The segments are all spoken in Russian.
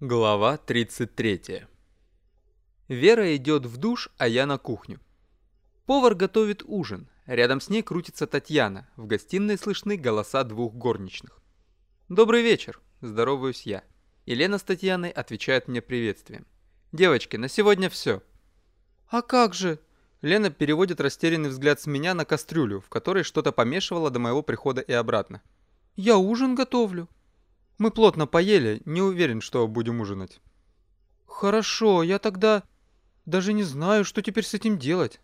Глава 33 Вера идет в душ, а я на кухню. Повар готовит ужин. Рядом с ней крутится Татьяна. В гостиной слышны голоса двух горничных. «Добрый вечер», – здороваюсь я. Елена с Татьяной отвечают мне приветствием. «Девочки, на сегодня все». «А как же?» Лена переводит растерянный взгляд с меня на кастрюлю, в которой что-то помешивала до моего прихода и обратно. «Я ужин готовлю». Мы плотно поели, не уверен, что будем ужинать. Хорошо, я тогда даже не знаю, что теперь с этим делать.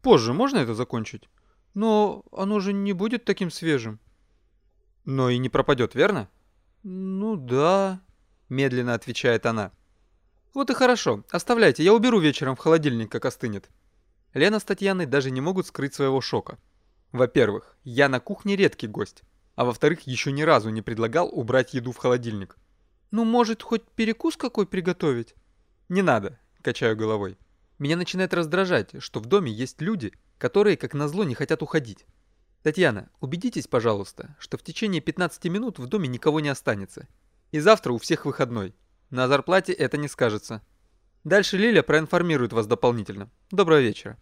Позже можно это закончить? Но оно же не будет таким свежим. Но и не пропадет, верно? Ну да, медленно отвечает она. Вот и хорошо, оставляйте, я уберу вечером в холодильник, как остынет. Лена с Татьяной даже не могут скрыть своего шока. Во-первых, я на кухне редкий гость а во-вторых, еще ни разу не предлагал убрать еду в холодильник. «Ну, может, хоть перекус какой приготовить?» «Не надо», – качаю головой. Меня начинает раздражать, что в доме есть люди, которые, как назло, не хотят уходить. Татьяна, убедитесь, пожалуйста, что в течение 15 минут в доме никого не останется. И завтра у всех выходной. На зарплате это не скажется. Дальше Лиля проинформирует вас дополнительно. Доброго вечера.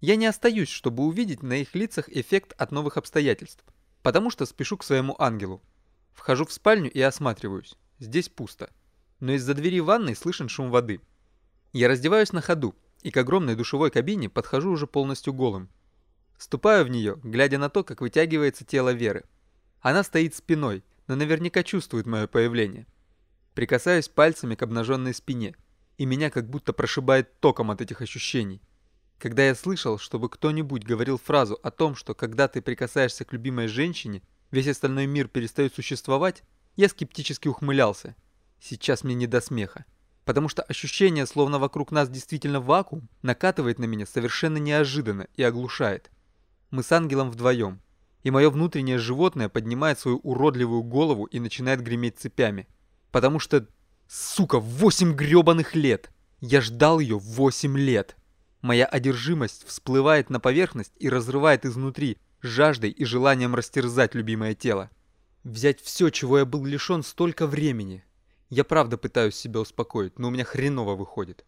Я не остаюсь, чтобы увидеть на их лицах эффект от новых обстоятельств потому что спешу к своему ангелу. Вхожу в спальню и осматриваюсь. Здесь пусто. Но из-за двери ванной слышен шум воды. Я раздеваюсь на ходу и к огромной душевой кабине подхожу уже полностью голым. Ступаю в нее, глядя на то, как вытягивается тело Веры. Она стоит спиной, но наверняка чувствует мое появление. Прикасаюсь пальцами к обнаженной спине, и меня как будто прошибает током от этих ощущений. Когда я слышал, чтобы кто-нибудь говорил фразу о том, что когда ты прикасаешься к любимой женщине, весь остальной мир перестает существовать, я скептически ухмылялся. Сейчас мне не до смеха. Потому что ощущение, словно вокруг нас действительно вакуум, накатывает на меня совершенно неожиданно и оглушает. Мы с ангелом вдвоем. И мое внутреннее животное поднимает свою уродливую голову и начинает греметь цепями. Потому что, сука, восемь гребаных лет! Я ждал ее восемь лет! Моя одержимость всплывает на поверхность и разрывает изнутри, жаждой и желанием растерзать любимое тело. Взять все, чего я был лишен столько времени. Я правда пытаюсь себя успокоить, но у меня хреново выходит.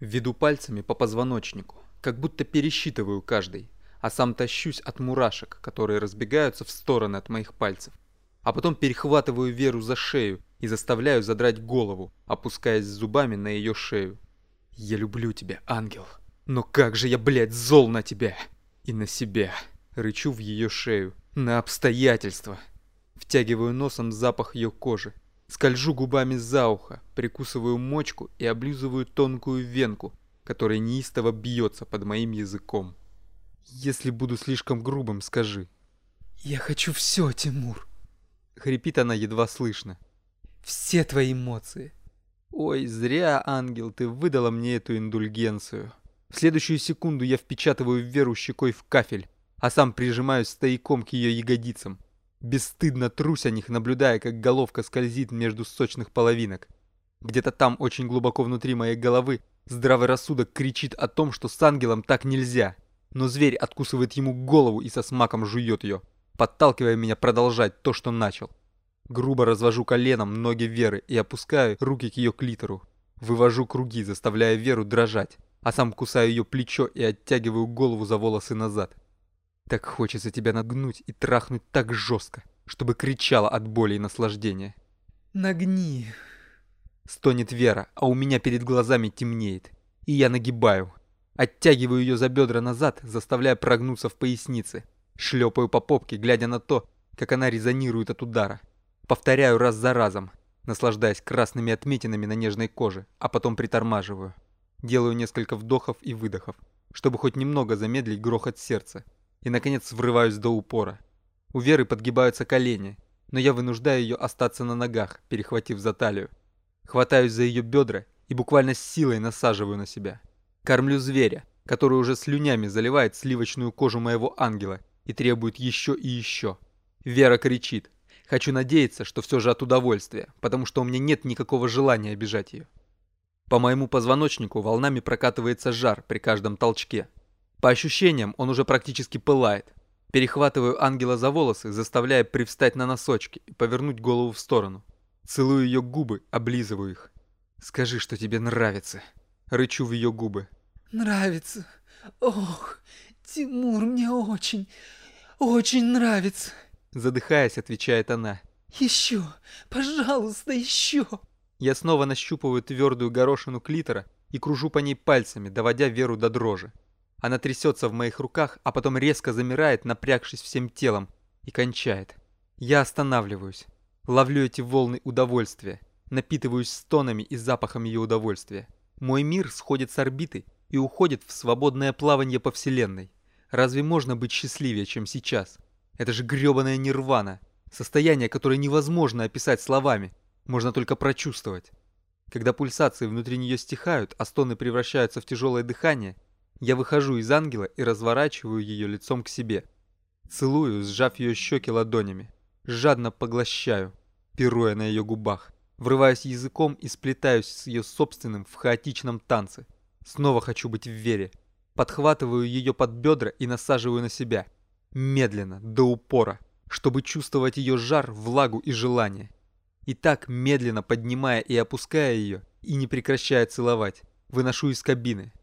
Веду пальцами по позвоночнику, как будто пересчитываю каждый, а сам тащусь от мурашек, которые разбегаются в стороны от моих пальцев. А потом перехватываю Веру за шею и заставляю задрать голову, опускаясь зубами на ее шею. Я люблю тебя, ангел. Но как же я, блядь, зол на тебя. И на себя. Рычу в ее шею. На обстоятельства. Втягиваю носом запах ее кожи. Скольжу губами за ухо, прикусываю мочку и облизываю тонкую венку, которая неистово бьется под моим языком. Если буду слишком грубым, скажи. «Я хочу все, Тимур!» Хрипит она едва слышно. «Все твои эмоции, Ой, зря, ангел, ты выдала мне эту индульгенцию. В следующую секунду я впечатываю Веру щекой в кафель, а сам прижимаюсь стояком к ее ягодицам. Бесстыдно трусь о них, наблюдая, как головка скользит между сочных половинок. Где-то там, очень глубоко внутри моей головы, здравый рассудок кричит о том, что с ангелом так нельзя. Но зверь откусывает ему голову и со смаком жует ее, подталкивая меня продолжать то, что начал. Грубо развожу коленом ноги Веры и опускаю руки к ее клитору. Вывожу круги, заставляя Веру дрожать, а сам кусаю ее плечо и оттягиваю голову за волосы назад. Так хочется тебя нагнуть и трахнуть так жестко, чтобы кричала от боли и наслаждения. «Нагни!» Стонет Вера, а у меня перед глазами темнеет. И я нагибаю. Оттягиваю ее за бедра назад, заставляя прогнуться в пояснице. Шлепаю по попке, глядя на то, как она резонирует от удара. Повторяю раз за разом, наслаждаясь красными отметинами на нежной коже, а потом притормаживаю. Делаю несколько вдохов и выдохов, чтобы хоть немного замедлить грохот сердца. И, наконец, врываюсь до упора. У Веры подгибаются колени, но я вынуждаю ее остаться на ногах, перехватив за талию. Хватаюсь за ее бедра и буквально с силой насаживаю на себя. Кормлю зверя, который уже слюнями заливает сливочную кожу моего ангела и требует еще и еще. Вера кричит, Хочу надеяться, что все же от удовольствия, потому что у меня нет никакого желания обижать ее. По моему позвоночнику волнами прокатывается жар при каждом толчке. По ощущениям, он уже практически пылает. Перехватываю ангела за волосы, заставляя привстать на носочки и повернуть голову в сторону. Целую ее губы, облизываю их. «Скажи, что тебе нравится». Рычу в ее губы. «Нравится. Ох, Тимур, мне очень, очень нравится». Задыхаясь, отвечает она. «Еще, пожалуйста, еще». Я снова нащупываю твердую горошину клитора и кружу по ней пальцами, доводя Веру до дрожи. Она трясется в моих руках, а потом резко замирает, напрягшись всем телом, и кончает. Я останавливаюсь, ловлю эти волны удовольствия, напитываюсь стонами и запахом ее удовольствия. Мой мир сходит с орбиты и уходит в свободное плавание по вселенной. Разве можно быть счастливее, чем сейчас? Это же грёбаная нирвана. Состояние, которое невозможно описать словами. Можно только прочувствовать. Когда пульсации внутри нее стихают, а стоны превращаются в тяжелое дыхание, я выхожу из ангела и разворачиваю ее лицом к себе. Целую, сжав ее щеки ладонями. Жадно поглощаю, пируя на ее губах. Врываюсь языком и сплетаюсь с ее собственным в хаотичном танце. Снова хочу быть в вере. Подхватываю ее под бедра и насаживаю на себя. Медленно, до упора, чтобы чувствовать ее жар, влагу и желание. И так, медленно поднимая и опуская ее, и не прекращая целовать, выношу из кабины.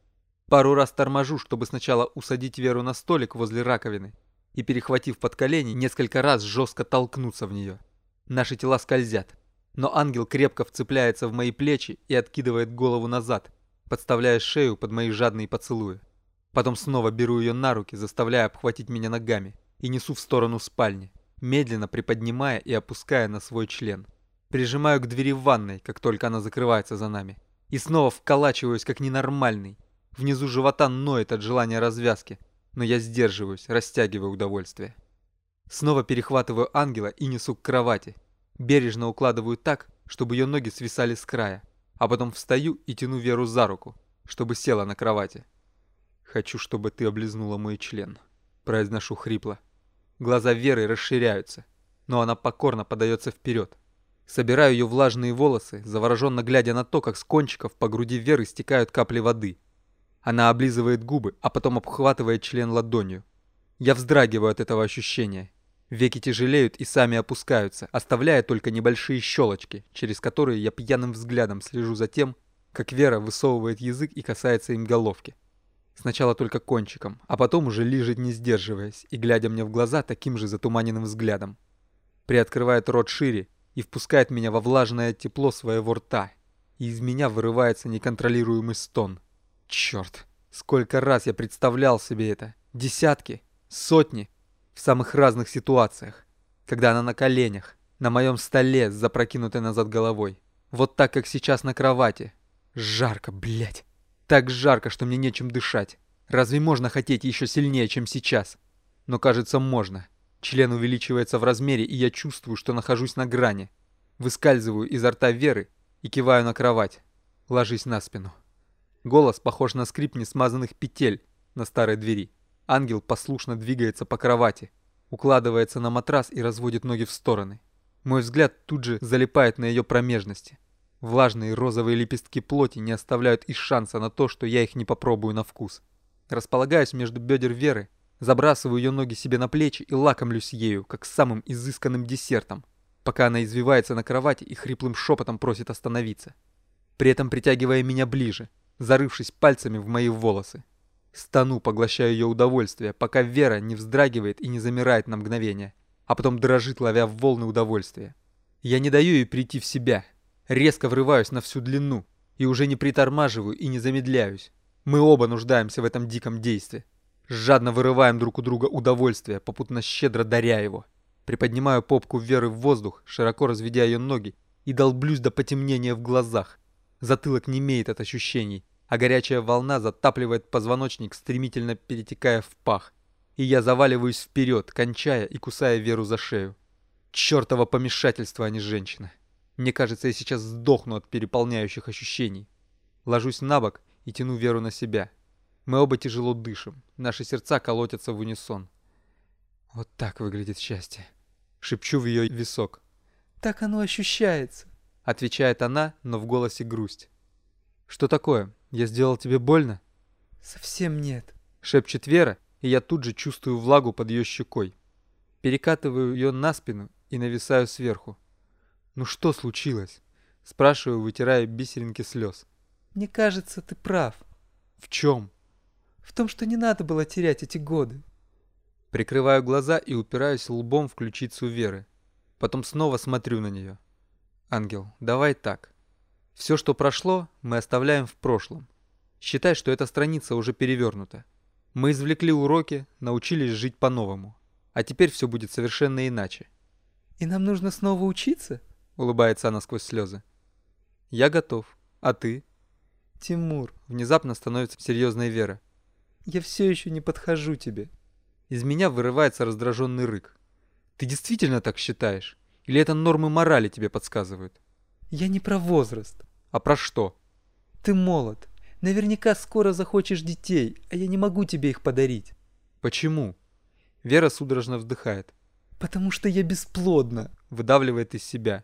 Пару раз торможу, чтобы сначала усадить Веру на столик возле раковины, и, перехватив под колени, несколько раз жестко толкнуться в нее. Наши тела скользят, но ангел крепко вцепляется в мои плечи и откидывает голову назад, подставляя шею под мои жадные поцелуи. Потом снова беру ее на руки, заставляя обхватить меня ногами, и несу в сторону спальни, медленно приподнимая и опуская на свой член. Прижимаю к двери ванной, как только она закрывается за нами. И снова вколачиваюсь, как ненормальный. Внизу живота ноет от желания развязки, но я сдерживаюсь, растягивая удовольствие. Снова перехватываю ангела и несу к кровати. Бережно укладываю так, чтобы ее ноги свисали с края, а потом встаю и тяну Веру за руку, чтобы села на кровати. «Хочу, чтобы ты облизнула мой член», — произношу хрипло. Глаза Веры расширяются, но она покорно подается вперед, Собираю ее влажные волосы, завороженно глядя на то, как с кончиков по груди Веры стекают капли воды. Она облизывает губы, а потом обхватывает член ладонью. Я вздрагиваю от этого ощущения. Веки тяжелеют и сами опускаются, оставляя только небольшие щелочки, через которые я пьяным взглядом слежу за тем, как Вера высовывает язык и касается им головки. Сначала только кончиком, а потом уже лежит не сдерживаясь и глядя мне в глаза таким же затуманенным взглядом. Приоткрывает рот шире и впускает меня во влажное тепло своего рта. И из меня вырывается неконтролируемый стон. Черт, сколько раз я представлял себе это. Десятки, сотни, в самых разных ситуациях. Когда она на коленях, на моем столе с запрокинутой назад головой. Вот так, как сейчас на кровати. Жарко, блядь. Так жарко, что мне нечем дышать. Разве можно хотеть еще сильнее, чем сейчас? Но кажется, можно. Член увеличивается в размере, и я чувствую, что нахожусь на грани. Выскальзываю изо рта Веры и киваю на кровать. Ложись на спину. Голос похож на скрип несмазанных петель на старой двери. Ангел послушно двигается по кровати, укладывается на матрас и разводит ноги в стороны. Мой взгляд тут же залипает на ее промежности. Влажные розовые лепестки плоти не оставляют и шанса на то, что я их не попробую на вкус. Располагаюсь между бедер Веры Забрасываю ее ноги себе на плечи и лакомлюсь ею, как самым изысканным десертом, пока она извивается на кровати и хриплым шепотом просит остановиться, при этом притягивая меня ближе, зарывшись пальцами в мои волосы. Стану, поглощая ее удовольствие, пока Вера не вздрагивает и не замирает на мгновение, а потом дрожит, ловя волны удовольствия. Я не даю ей прийти в себя, резко врываюсь на всю длину и уже не притормаживаю и не замедляюсь. Мы оба нуждаемся в этом диком действии. Жадно вырываем друг у друга удовольствие, попутно щедро даря его. Приподнимаю попку Веры в воздух, широко разведя ее ноги, и долблюсь до потемнения в глазах. Затылок не имеет от ощущений, а горячая волна затапливает позвоночник, стремительно перетекая в пах. И я заваливаюсь вперед, кончая и кусая Веру за шею. Чёртово помешательство, а не женщина. Мне кажется, я сейчас сдохну от переполняющих ощущений. Ложусь на бок и тяну Веру на себя. Мы оба тяжело дышим. Наши сердца колотятся в унисон. Вот так выглядит счастье. Шепчу в ее висок. Так оно ощущается. Отвечает она, но в голосе грусть. Что такое? Я сделал тебе больно? Совсем нет. Шепчет Вера, и я тут же чувствую влагу под ее щекой. Перекатываю ее на спину и нависаю сверху. «Ну что случилось?» Спрашиваю, вытирая бисеринки слез. Мне кажется, ты прав. «В чем?» В том, что не надо было терять эти годы. Прикрываю глаза и упираюсь лбом в ключицу Веры. Потом снова смотрю на нее. «Ангел, давай так. Все, что прошло, мы оставляем в прошлом. Считай, что эта страница уже перевернута. Мы извлекли уроки, научились жить по-новому. А теперь все будет совершенно иначе. И нам нужно снова учиться? Улыбается она сквозь слезы. Я готов. А ты? Тимур. Внезапно становится серьезной Вера. Я все еще не подхожу тебе. Из меня вырывается раздраженный рык. Ты действительно так считаешь? Или это нормы морали тебе подсказывают? Я не про возраст. А про что? Ты молод. Наверняка скоро захочешь детей, а я не могу тебе их подарить. Почему? Вера судорожно вздыхает. Потому что я бесплодна. Выдавливает из себя.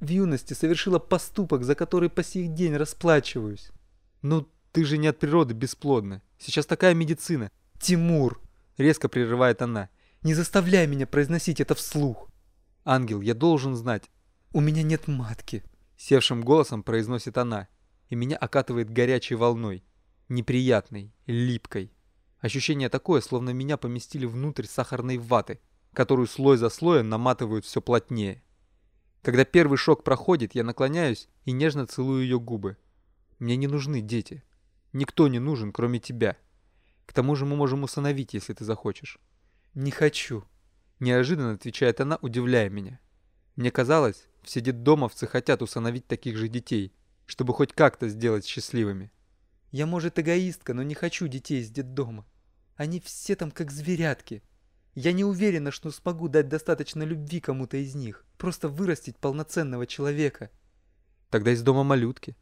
В юности совершила поступок, за который по сей день расплачиваюсь. Ну, ты же не от природы бесплодна. Сейчас такая медицина. Тимур, резко прерывает она. Не заставляй меня произносить это вслух. Ангел, я должен знать. У меня нет матки. Севшим голосом произносит она и меня окатывает горячей волной, неприятной, липкой. Ощущение такое, словно меня поместили внутрь сахарной ваты, которую слой за слоем наматывают все плотнее. Когда первый шок проходит, я наклоняюсь и нежно целую ее губы. Мне не нужны дети. Никто не нужен, кроме тебя. К тому же мы можем усыновить, если ты захочешь. Не хочу. Неожиданно отвечает она, удивляя меня. Мне казалось, все детдомовцы хотят усыновить таких же детей, чтобы хоть как-то сделать счастливыми. Я, может, эгоистка, но не хочу детей из детдома. Они все там как зверятки. Я не уверена, что смогу дать достаточно любви кому-то из них. Просто вырастить полноценного человека. Тогда из дома малютки.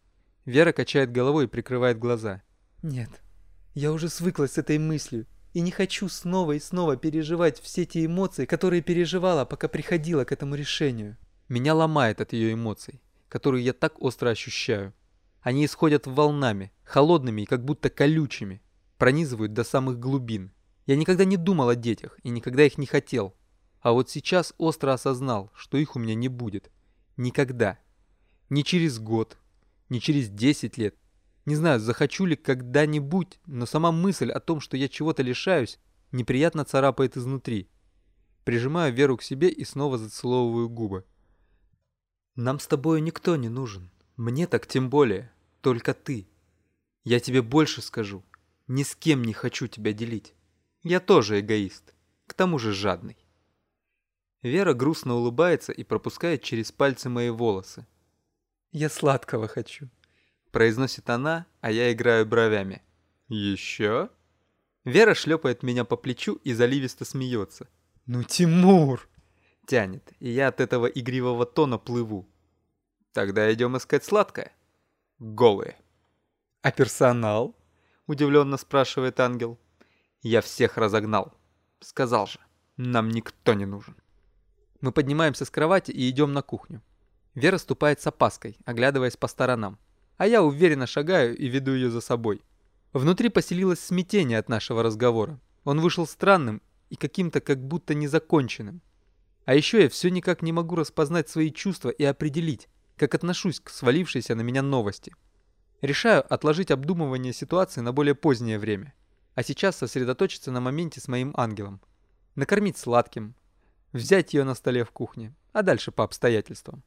Вера качает головой и прикрывает глаза. Нет, я уже свыклась с этой мыслью. И не хочу снова и снова переживать все те эмоции, которые переживала, пока приходила к этому решению. Меня ломает от ее эмоций которые я так остро ощущаю. Они исходят волнами, холодными и как будто колючими, пронизывают до самых глубин. Я никогда не думал о детях и никогда их не хотел. А вот сейчас остро осознал, что их у меня не будет. Никогда. Ни через год, ни через 10 лет. Не знаю, захочу ли когда-нибудь, но сама мысль о том, что я чего-то лишаюсь, неприятно царапает изнутри. Прижимаю Веру к себе и снова зацеловываю губы. Нам с тобой никто не нужен. Мне так тем более. Только ты. Я тебе больше скажу. Ни с кем не хочу тебя делить. Я тоже эгоист. К тому же жадный. Вера грустно улыбается и пропускает через пальцы мои волосы. «Я сладкого хочу», — произносит она, а я играю бровями. «Еще?» Вера шлепает меня по плечу и заливисто смеется. «Ну, Тимур!» тянет, и я от этого игривого тона плыву. Тогда идем искать сладкое. Голые. А персонал? Удивленно спрашивает ангел. Я всех разогнал. Сказал же, нам никто не нужен. Мы поднимаемся с кровати и идем на кухню. Вера ступает с опаской, оглядываясь по сторонам. А я уверенно шагаю и веду ее за собой. Внутри поселилось смятение от нашего разговора. Он вышел странным и каким-то как будто незаконченным. А еще я все никак не могу распознать свои чувства и определить, как отношусь к свалившейся на меня новости. Решаю отложить обдумывание ситуации на более позднее время, а сейчас сосредоточиться на моменте с моим ангелом. Накормить сладким, взять ее на столе в кухне, а дальше по обстоятельствам.